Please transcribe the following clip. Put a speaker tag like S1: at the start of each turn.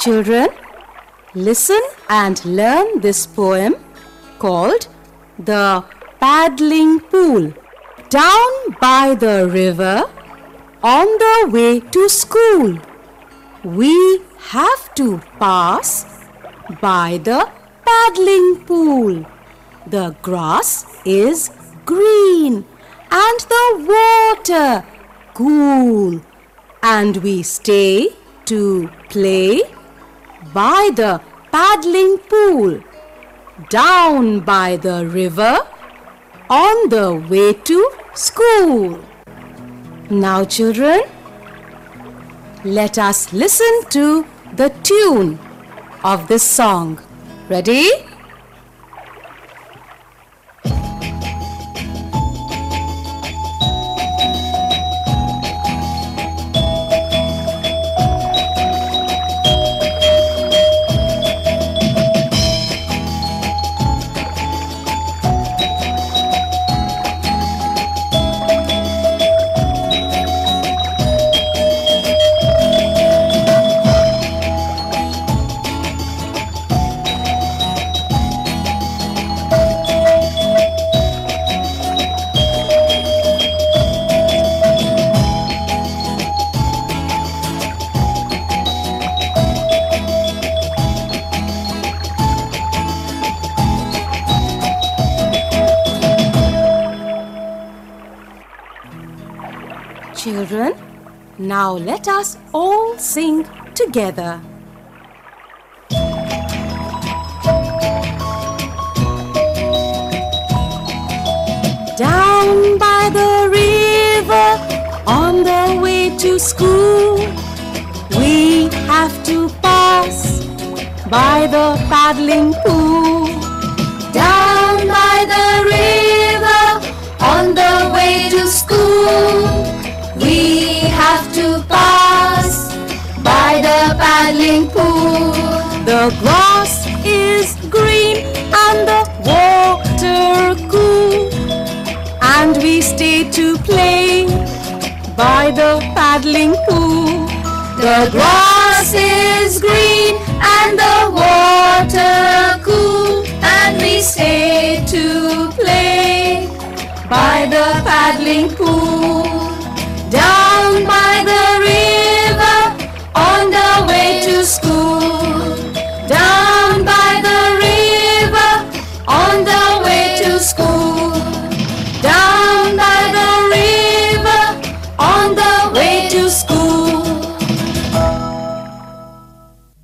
S1: Children, listen and learn this poem called The Paddling Pool. Down by the river, on the way to school, we have to pass by the paddling pool. The grass is green and the water cool, and we stay to play by the paddling pool, down by the river, on the way to school. Now, children, let us listen to the tune of this song. Ready? Children, now let us all sing together. Down by the river, on the way to school, we have to pass by the paddling pool.
S2: The grass is green and the water cool, and we stay to play by the paddling pool.
S1: The grass is green and the water cool, and we stay to play by the paddling pool.
S2: Down by the river on the way to school.